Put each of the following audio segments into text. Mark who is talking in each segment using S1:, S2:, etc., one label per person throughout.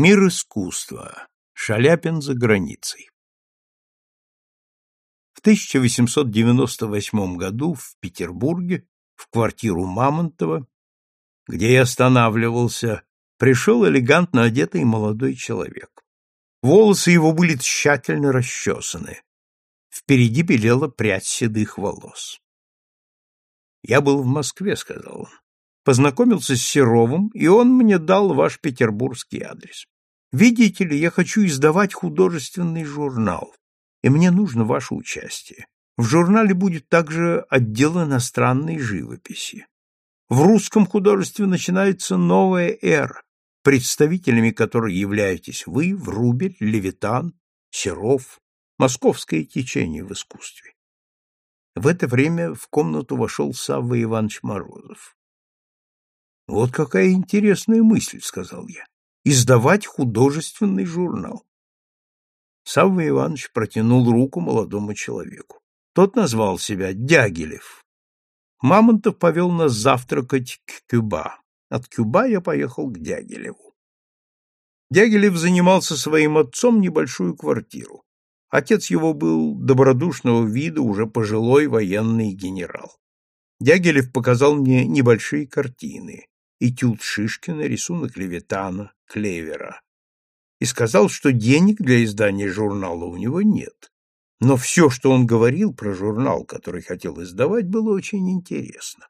S1: Мир искусства. Шаляпин за границей. В 1898 году в Петербурге, в квартиру Мамонтова, где я останавливался, пришел элегантно одетый молодой человек. Волосы его были тщательно расчесаны. Впереди белела прядь седых волос. «Я был в Москве», — сказал он познакомился с Серовым, и он мне дал ваш петербургский адрес. Видите ли, я хочу издавать художественный журнал, и мне нужно ваше участие. В журнале будет также отдел иностранной живописи. В русском художестве начинается новая эра, представителями которой являетесь вы, Врубель, Левитан, Серов, московское течение в искусстве. В это время в комнату вошел Савва Иванович Морозов. Вот какая интересная мысль, сказал я. Издавать художественный журнал. Савва Иванович протянул руку молодому человеку. Тот назвал себя Дягилев. Мамонтов повел нас завтракать к Кюба. От Кюба я поехал к Дягилеву. Дягилев занимался своим отцом небольшую квартиру. Отец его был добродушного вида, уже пожилой военный генерал. Дягилев показал мне небольшие картины этюд Шишкина, рисунок Левитана, Клевера, и сказал, что денег для издания журнала у него нет. Но все, что он говорил про журнал, который хотел издавать, было очень интересно.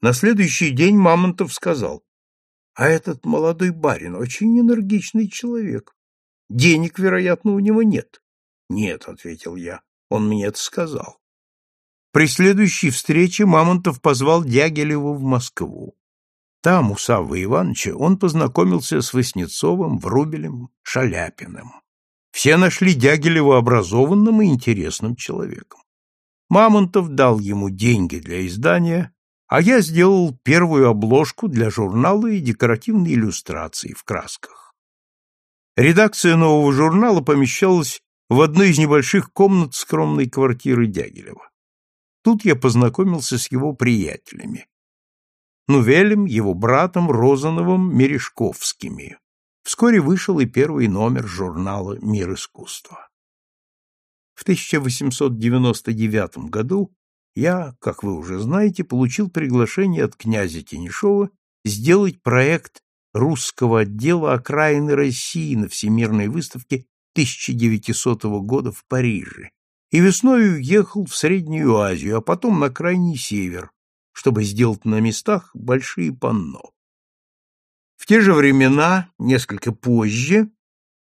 S1: На следующий день Мамонтов сказал, а этот молодой барин очень энергичный человек. Денег, вероятно, у него нет. Нет, ответил я, он мне это сказал. При следующей встрече Мамонтов позвал Дягилева в Москву. Там, у Саввы Ивановича, он познакомился с Васнецовым, Врубелем, Шаляпиным. Все нашли Дягилева образованным и интересным человеком. Мамонтов дал ему деньги для издания, а я сделал первую обложку для журнала и декоративные иллюстрации в красках. Редакция нового журнала помещалась в одной из небольших комнат скромной квартиры Дягилева. Тут я познакомился с его приятелями. Нувелем, его братом Розановым Мережковскими. Вскоре вышел и первый номер журнала «Мир искусства». В 1899 году я, как вы уже знаете, получил приглашение от князя Тенишова сделать проект русского отдела окраины России на Всемирной выставке 1900 года в Париже и весной уехал в Среднюю Азию, а потом на крайний север, чтобы сделать на местах большие панно. В те же времена, несколько позже,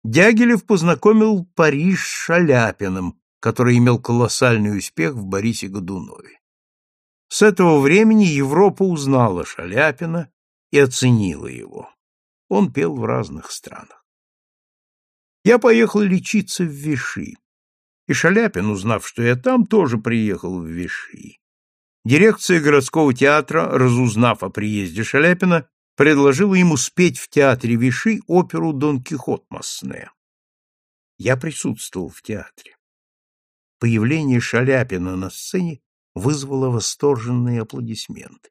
S1: Дягилев познакомил Париж с Шаляпиным, который имел колоссальный успех в Борисе Годунове. С этого времени Европа узнала Шаляпина и оценила его. Он пел в разных странах. Я поехал лечиться в Виши, и Шаляпин, узнав, что я там, тоже приехал в Виши. Дирекция городского театра, разузнав о приезде Шаляпина, предложила ему спеть в театре Виши оперу «Дон Кихот Масне». Я присутствовал в театре. Появление Шаляпина на сцене вызвало восторженные аплодисменты.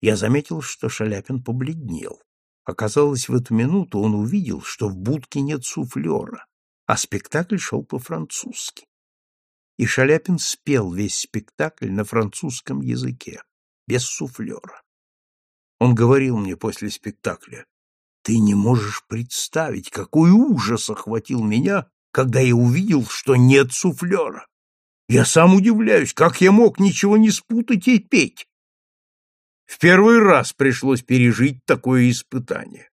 S1: Я заметил, что Шаляпин побледнел. Оказалось, в эту минуту он увидел, что в будке нет суфлера, а спектакль шел по-французски и Шаляпин спел весь спектакль на французском языке, без суфлера. Он говорил мне после спектакля, «Ты не можешь представить, какой ужас охватил меня, когда я увидел, что нет суфлера. Я сам удивляюсь, как я мог ничего не спутать и петь. В первый раз пришлось пережить такое испытание.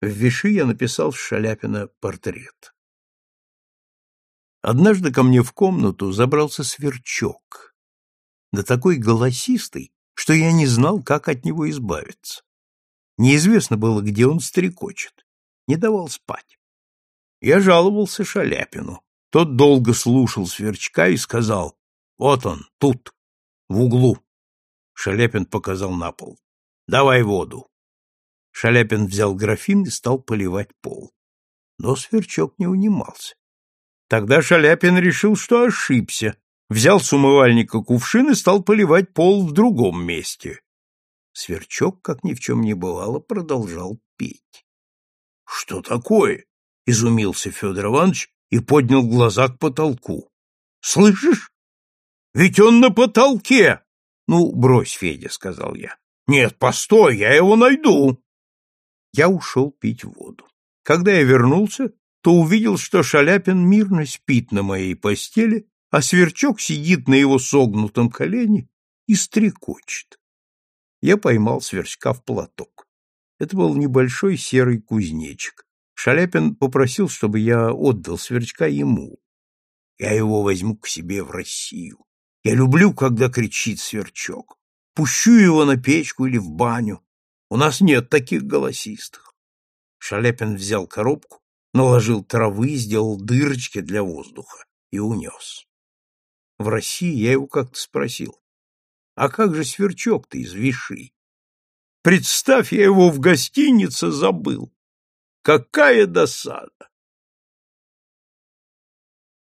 S1: В Виши я написал Шаляпина портрет. Однажды ко мне в комнату забрался сверчок, да такой голосистый, что я не знал, как от него избавиться. Неизвестно было, где он стрекочет, не давал спать. Я жаловался Шаляпину. Тот долго слушал сверчка и сказал, «Вот он, тут, в углу». Шаляпин показал на пол. «Давай воду». Шаляпин взял графин и стал поливать пол. Но сверчок не унимался. Тогда Шаляпин решил, что ошибся, взял с умывальника кувшин и стал поливать пол в другом месте. Сверчок, как ни в чем не бывало, продолжал петь. Что такое? изумился Федор Иванович и поднял глаза к потолку. Слышишь? Ведь он на потолке. Ну, брось, Федя, сказал я. Нет, постой, я его найду. Я ушел пить воду. Когда я вернулся, то увидел, что Шаляпин мирно спит на моей постели, а сверчок сидит на его согнутом колене и стрекочет. Я поймал сверчка в платок. Это был небольшой серый кузнечик. Шаляпин попросил, чтобы я отдал сверчка ему. Я его возьму к себе в Россию. Я люблю, когда кричит сверчок. Пущу его на печку или в баню. У нас нет таких голосистых. Шаляпин взял коробку, наложил травы, сделал дырочки для воздуха и унес. В России я его как-то спросил, а как же сверчок-то из Виши? Представь, я его в гостинице забыл. Какая досада!